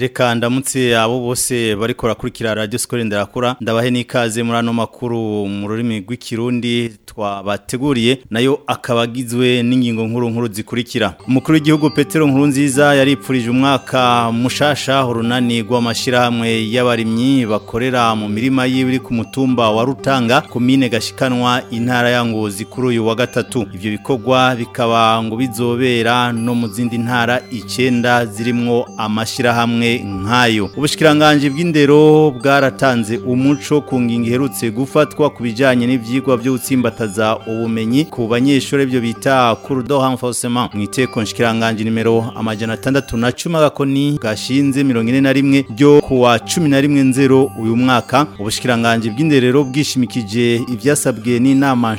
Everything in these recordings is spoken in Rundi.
Reka ndamutse abo bose bariko rakurikira Radio Skole ndarakura ndabahe nikaze muri ano makuru mu rurimi rw'ikirundi twabateguriye nayo akabagizwe n'ingingo nkuru nkuru zikurikira Umukuru w'igihugu Petero Nkuru nziza yaripfurije umwaka mushasha urunani rw'amashira hamwe y'abarimyi bakorera mu mirima y'ibiri ku mutumba wa Rutanga komine gashikanwa intara ya Ngozi kuri uyu wa gatatu ibyo bikorwa bikaba ngo bizobera no mu zindi ntara icyenda zirimo amashyirahamwe amwe nkayo ubushikiranganje bw'indero bwaratanze umuco ku ngingo iherutse gufatwa ku bijyanye n'ibyigwa byo gutsimbataza ubumenyi ku banyeshuri byo bita kurudo renforcement mu iteko nshikiranganje nimero amajyana atandatu na cumi agakoni gashinze mirongo ine na rimwe ryo ku wa cumi na rimwe nzero uyu mwaka ubushikiranganje bw'inderero bwishimikije ibyasabwe n'inama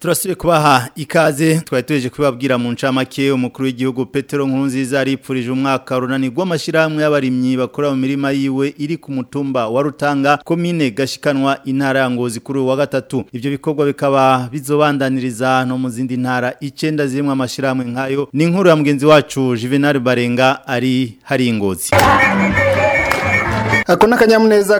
turasire kubaha ikaze twari kubabwira mu ncamake umukuru w'igihugu Petero Nkurunziza aripfurije umwaka runani rw’amashyirahamwe y'abarimyi bakora mu mirima yiwe iri ku mutumba wa Rutanga komine gashikanwa intara ya Ngozi kuri wa gatatu ibyo bikorwa bikaba bizobandaniriza no mu zindi ntara icyenda zirimo amashyirahamwe nkayo ni inkuru ya mugenzi wacu Juvenal Barenga ari hari Ngozi ako ni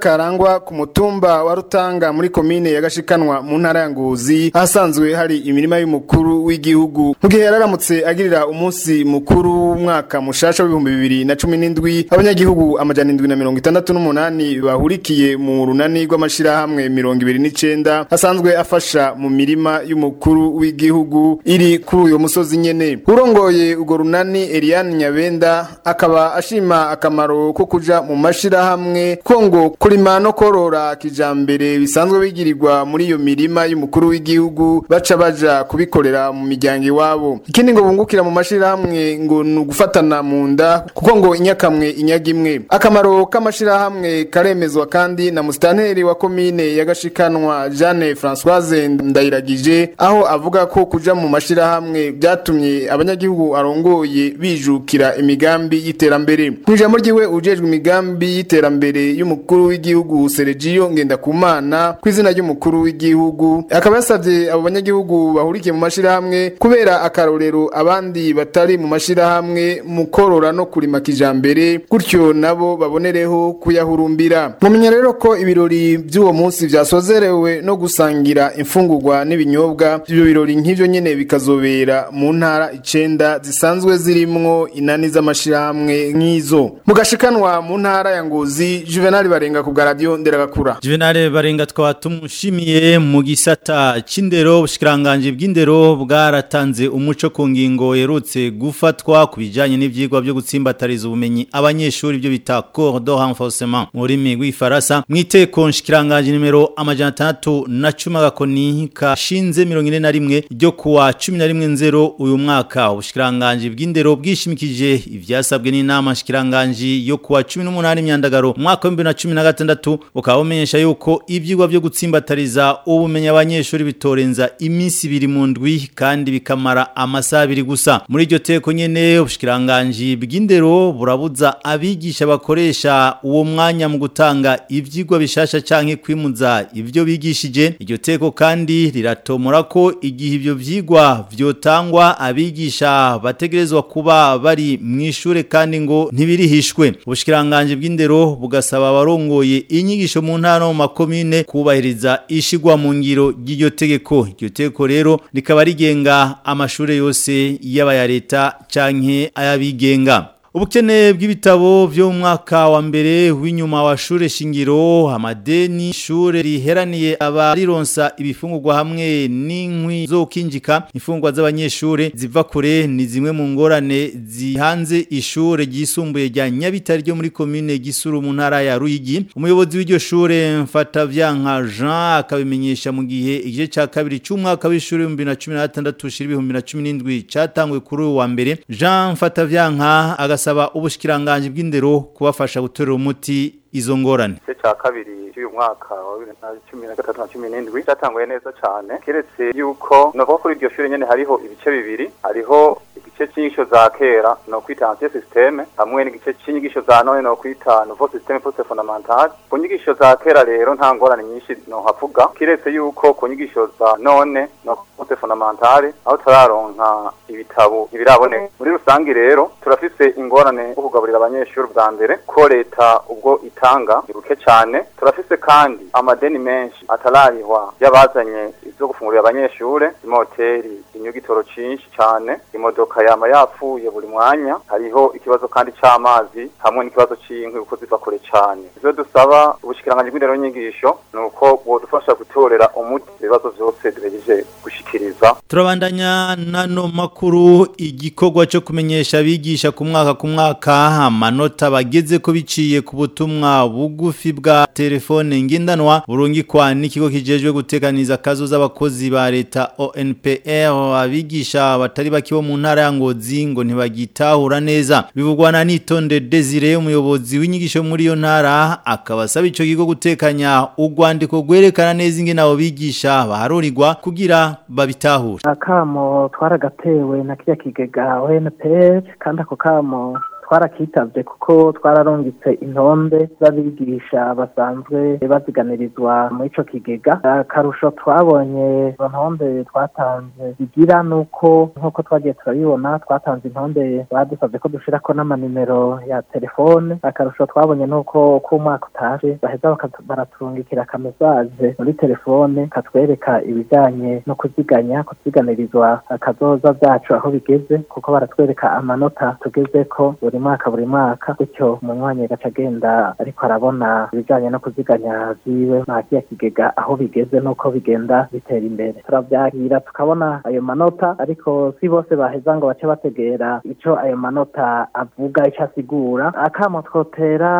karangwa ku mutumba wa rutanga muri komine ya gashikanwa mu ntara ya ngozi ahasanzwe hari imirima y'umukuru w'igihugu mu gihe aramutse agirira umunsi mukuru w'umwaka mushasha w'ibihumbi bibiri na cumi n'indwi abanyagihugu amajana indwi na mirongo itandatu n'umunani bahurikiye mu runani rw'amashyirahamwe mirongo ibiri n'icyenda asanzwe afasha mu mirima y'umukuru w'igihugu iri kuri uyu musozi nyene urongoye urwo runani Eliane Nyabenda akaba ashima akamaro ko kujya mu mashirahamwe hamwe ko ngo kurima no korora kijambere bisanzwe bigirirwa muri iyo mirima y'umukuru w'igihugu baca baja kubikorera mu miryango iwabo ikindi ngo bungukira mu mashirahamwe ngo ni ugufatana mu nda kuko ngo inyakamwe inyaga imwe akamaro k'amashirahamwe karemezwa kandi na musitanteri wa komine yagashikanwa Gashikanwa Jeanne Françoise Ndayiragije aho avuga ko kuja mu mashirahamwe byatumye abanyagihugu arongoye bijukira imigambi y'iterambere mu ijambo ryiwe ujejwe imigambi y'iterambere mbere y'umukuru w'igihugu Sergio Ngendakumana ku izina ry'umukuru w'igihugu akaba yasabye abo banyagihugu bahurikiye mu mashirahamwe kubera akarorero abandi batari mu mashirahamwe mu korora no kurima kijambere gutyo nabo babonereho kuyahurumbira mumenya rero ko ibirori by'uwo munsi byasozerewe no gusangira imfungurwa n'ibinyobwa ibyo birori nk'ibyo nyene bikazobera mu ntara icyenda zisanzwe zirimo inani z'amashirahamwe nk'izo mugashikanwa mu ntara ya Ngozi ni juvenali barenga ku bwaradiyo nderagakura juvenali barenga tukaba tumushimiye mu gisata cy'indero ubushikiranganje bw'indero bwaratanze umuco ku ngingo yerutse gufatwa ku bijyanye n'ibyigwa byo gutsimbatariza ubumenyi abanyeshuri byo bita cour do renforcement mu rurimi rw'ifarasa mu iteko nshikiranganje nimero amajana atandatu na cumi agakoni kashinze mirongo ine na rimwe ryo kuwa cumi na rimwe nzero uyu mwaka ubushikiranganje bw'indero bwishimikije ibyasabwe n'inama shikiranganji yo kuwa cumi n'umunani imyandagaro umwaka wa 2016 ukaba umenyesha yuko ibyigwa byo gutsimbatariza ubumenyi abanyeshuri bitorenza iminsi ibiri mu ndwi kandi bikamara amasaha abiri gusa muri iryo teko nyene ubushikiranganji bw'indero burabuza abigisha bakoresha uwo mwanya mu gutanga ibyigwa bishasha canke kwimuza ibyo bigishije iryo teko kandi riratomora ko igihe ibyo byigwa vyotangwa abigisha bategerezwa kuba bari mu ishuri kandi ngo ntibirihishwe ubushikiranganji bw'indero bugasaba abarongoye inyigisho mu ntara mu makomine kubahiriza ishigwa mu ngiro ry'iryo tegeko iryo tegeko rero rikaba rigenga amashuri yose yaba ya leta canke ayabigenga ubukene bw'ibitabo byo mu mwaka wa mbere w'inyuma wa shure shingiro amadeni shure riheraniye abarironsa ibifungurwa hamwe n'inkwi zo kinjika imfungwa z'abanyeshure ziva kure ni zimwe mu ngorane zihanze ishure ryisumbuye rya Nyabitare ryo muri commune Gisuru mu ntara ya Ruyigi umuyobozi w'iryo shure mfata vyanka Jean akabimenyesha mu gihe igice cya kabiri cy'umwaka w'ishure 2016 2017 catanguye kuri uwa mbere Jean mfata vyanka irasaba ubushikiranganje bw'indero kubafasha guterura umuti izo ngorane cyo cya kabiri cy'uyu mwaka wa 2013 cyatangwaye neza cyane keretse yuko no kuri iryo shuri nyene hariho ibice bibiri hariho igice cy'inyisho za kera ni ukwitangira sisiteme hamwe n'igice cy'inyigisho za none ni ukwita novo sisiteme posite fondamentale ku nyigisho za kera rero nta ngorane nyinshi nohavuga kiretse yuko ku nyigisho za none novo posite fondamentale aho turaronka ibitabo ntibiraboneka muri rusange rero turafise ingorane yo kugaburira abanyeshuri bwa mbere ko leta ubwo itanga iruke cyane turafise kandi amadeni menshi atararihwa y'abazanye ibyo gufungurira abanyeshuri imoteri inyugitoro cyinshi cyane imodoka ya yama yapfuye buri mwanya hariho ikibazo kandi c'amazi hamwe n'ikibazo c'inkwi kuko ziva kure cane ivyo dusaba ubushikiranganje bw'indero n'inyigisho ni uko bwodufasha gutorera umuti ibibazo vyose tugejeje gushikiriza turabandanya nano makuru igikorwa co kumenyesha abigisha ku mwaka ku mwaka amanota bageze ko biciye ku butumwa bugufi bwa telefone ngendanwa burungikwa n'ikigo kijejwe gutekaniza akazo z'abakozi ba leta ONPR abigisha batari baki bo mu ntara ya ngozi ngo ntibagitahura neza bivugwa na Nitonde Desire umuyobozi w'inyigisho muri yo ntara akabasaba asaba ico kigo gutekanya ugwandiko gwerekana neza inge nabo bigisha baharurirwa kugira babitahure akamo twaragatewe na kirya kigega ONPR kandi ako kamo twarakitabye kuko twararungitse intombe z'abigisha basanzwe baziganirizwa muri icyo kigega akarusho twabonye izo ntombe twatanze zigira nuko nk'uko twagiye turabibona twatanze intonde badusabye ko dushirako n'amanimero ya telefone akarusho twabonye nuko uko umwaka utashe baheza baraturungikira akamesaje muri telefone katwereka ibijyanye no kuziganya kuziganirizwa akazoza vyacu aho bigeze kuko baratwereka amanota tugeze ko buri mwaka buri mwaka gutyo umunywanyi agaca agenda ariko arabona ibijyanye no kuziganya ziwe nta kiya kigega aho bigeze n'uko bigenda bitera imbere turabyakira tukabona ayo manota ariko si bose baheza ngo bace bategera icyo ayo manota avuga ico asigura akamo twotera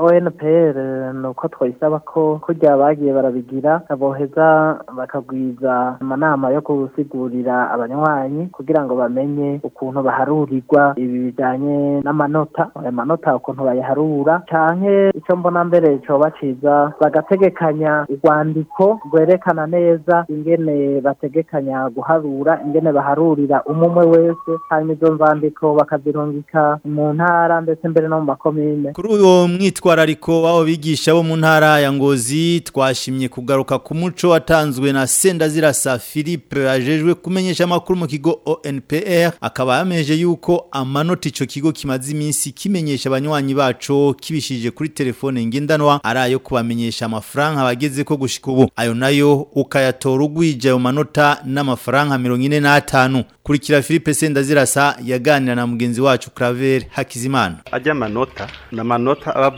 ONPR nuko twoyisaba ko kujya bagiye barabigira aboheza bakagwiza amanama yo gusigurira abanywanyi kugira ngo bamenye ukuntu baharurirwa ibi bijyanye n'ama amanota ayo manota ukuntu bayaharura canke ico mbona mbere coba ciza bagategekanya urwandiko rwerekana neza ingene bategekanya guharura ingene baharurira umwe wese hanyuma izo mvandiko bakazirungika mu ntara ndetse mbere no mu makomine kuri uyu mwitwarariko wabo bigisha bo mu ntara ya ngozi twashimye kugaruka ku muco watanzwe na sendazirasa philippe ajejwe kumenyesha amakuru mu kigo onpr akaba yameje yuko amanota ico kigo kimaze iminsi kimenyesha abanywanyi bacu kibishije kuri telefone ngendanwa ari ayo kubamenyesha amafaranga abageze ko gushika ubu ayo nayo ukayatora ugwije ayo manota n'amafaranga 45 kurikira philippe sendazirasa yaganira na mugenzi wacu claver hakizimana ajya amanota ni amanota aba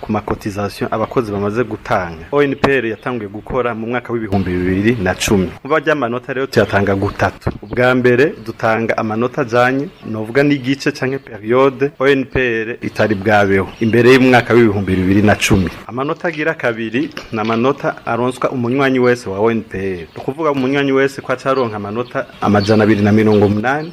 ku makotizasiyo abakozi bamaze gutanga onpr yatanguye gukora mu mwaka w'ibihumbi bibiri na cumi kuba ajya amanota rero tuyatanga gutatu ubwa mbere dutanga amanota ajyanye nuvuga n'igice cyangwa periyode onpr itari bwabeho imbere y'umwaka w'ibihumbi bibiri na cumi amanota agira kabiri ni amanota aronswa umunywanyi wese wa onpr ni ukuvuga umunywanyi wese ko acaronka amanota amajana abiri bibiri na mirongo umunani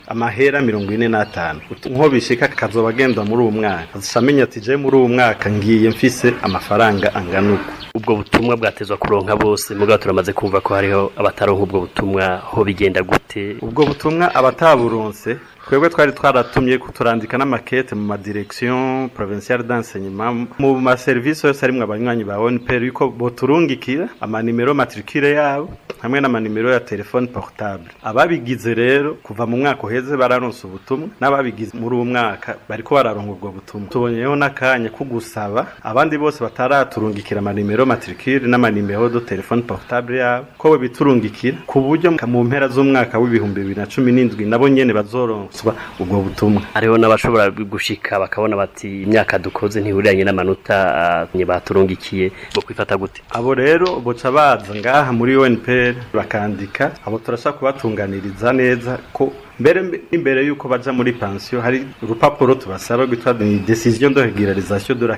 amahera mirongo ine n'atanu nk'uko bishika kazoba agenda muri uwo mwaka azisha amenya ati muri uwo mwaka mwaka ngiye mfise amafaranga angana uko ubwo butumwa bwatezwa kuronka bose mugabo turamaze kumva ko hariho abataronka ubwo butumwa ho bigenda gute ubwo butumwa abataburonse twebwe twari twaratumye kuturandika n'amakete mu madirection provinciale d'enseignement mu ma service yose arimwe abanywanyi ba ONPR yuko boturungikira amanimero matricule yabo hamwe n'amanimero ya telefone portable ababigize rero kuva mu mwaka uheze bararonse ubutumwa n'ababigize muri uwo mwaka bariko bararonka ubwo butumwa tubonyeho n'akanya ko gusaba abandi bose bataraturungikira amanimero matricule n'amanimero do telefone portable yabo ko biturungikira ku buryo mu mpera z'umwaka w'ibihumbi bibiri na cumi n'indwi nabo nyene bazoronswa ubwo butumwa hariho n'abashobora gushika bakabona bati imyaka dukoze ntihuriranye n'amanota ah, baturungikiye bo kwifata gute abo rero boca baza ngaha muri UNPR bakandika abo turashaka kubatunganiriza neza ko mbere imbere y'uko baja muri pansiyo hari urupapuro tubasaba rwitwa decision de regularisation de la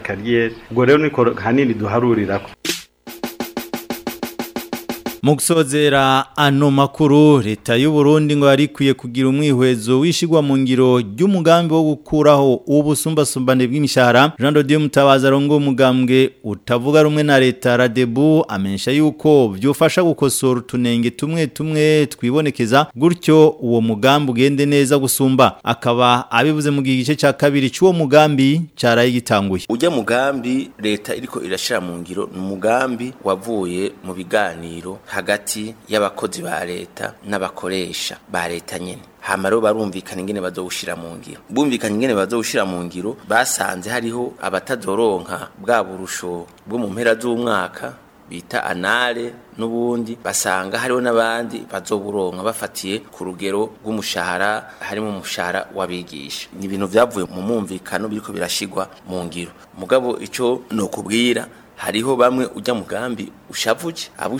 ubwo rero niko hanini duharurirako mu gusozera ano makuru leta y'u Burundi ngo yari ikwiye kugira umwihwezo wishigwa mu ngiro ry'umugambi wo gukuraho ubusumbasumbane bw'imishahara Jean de Dieu Mutabaza arongo umugambwe utavuga rumwe na leta Radebu amenyesha yuko byufasha gukosora utunenge tumwe tumwe twibonekeza gutyo uwo mugambi ugende neza gusumba akaba abivuze mu gice cya kabiri cy'uwo mugambi cyaraye gitanguye ujya mugambi leta iriko irashira mu ngiro umugambi wavuye mu biganiro hagati y'abakozi ba leta n'abakoresha ba leta nyine hama rero barumvikana ingene bazowushira mu ngiro bumvikana ingene bazowushira mu ngiro basanze hariho abatazoronka bwa burusho bwo mu mpera z'umwaka bita anale n'ubundi basanga hariho n'abandi bazoburonka bafatiye ku rugero rw'umushahara harimo umushahara w'abigisha ni ibintu byavuye mu mwumvikano biriko birashigwa mu ngiro mugabo icyo ni ukubwira hariho bamwe ujya mugambi ushavuje abo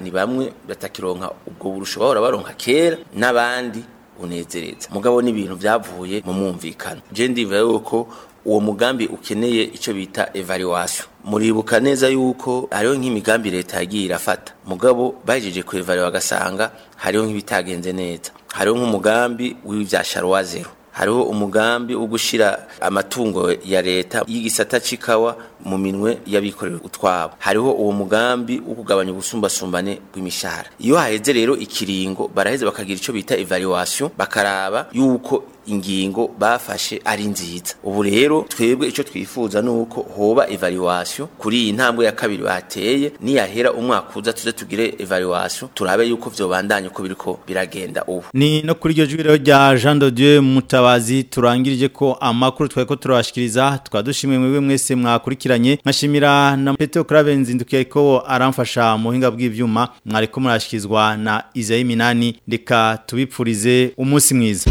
ni bamwe batakironka ubwo burusho bahora baronka kera n'abandi unezereza mugabo n'ibintu byavuye mu mwumvikano je ndiva yuko uwo mugambi ukeneye icyo bita evaluation muribuka neza yuko hariho nk'imigambi leta yagiye irafata mugabo bajeje ku evaluation bagasanga hariho nk'ibitagenze neza hariho nk'umugambi w'ivya sharuwa zero hariho umugambi wo gushira amatungo ya leta y'igisata cikawa mu minwe y'abikorera utwabo hariho uwo mugambi wo kugabanya ubusumbasumbane bw'imishahara iyo haheze rero ikiringo baraheze bakagira icyo bita evaluation bakaraba yuko ingingo bafashe ari nziza ubu rero twebwe icyo twifuza nuko hoba evaluation kuri iyi ntambwe ya kabiri bateye niyahera umwaka uza tuze tugire evaluation turabe yuko vyobandanye uko biriko biragenda ubu ni no kuri iryo jwi rya Jean de Dieu mutabazi turangirije ko amakuru tweko turabashikiriza twadushimwe mwe mwese mwakurikira dukurikiranye nkashimira na Petro Craven zindukiye ko aramfasha muhinga bw’ibyuma mwari murashikizwa na Isaie Minani reka tubipfurize umunsi mwiza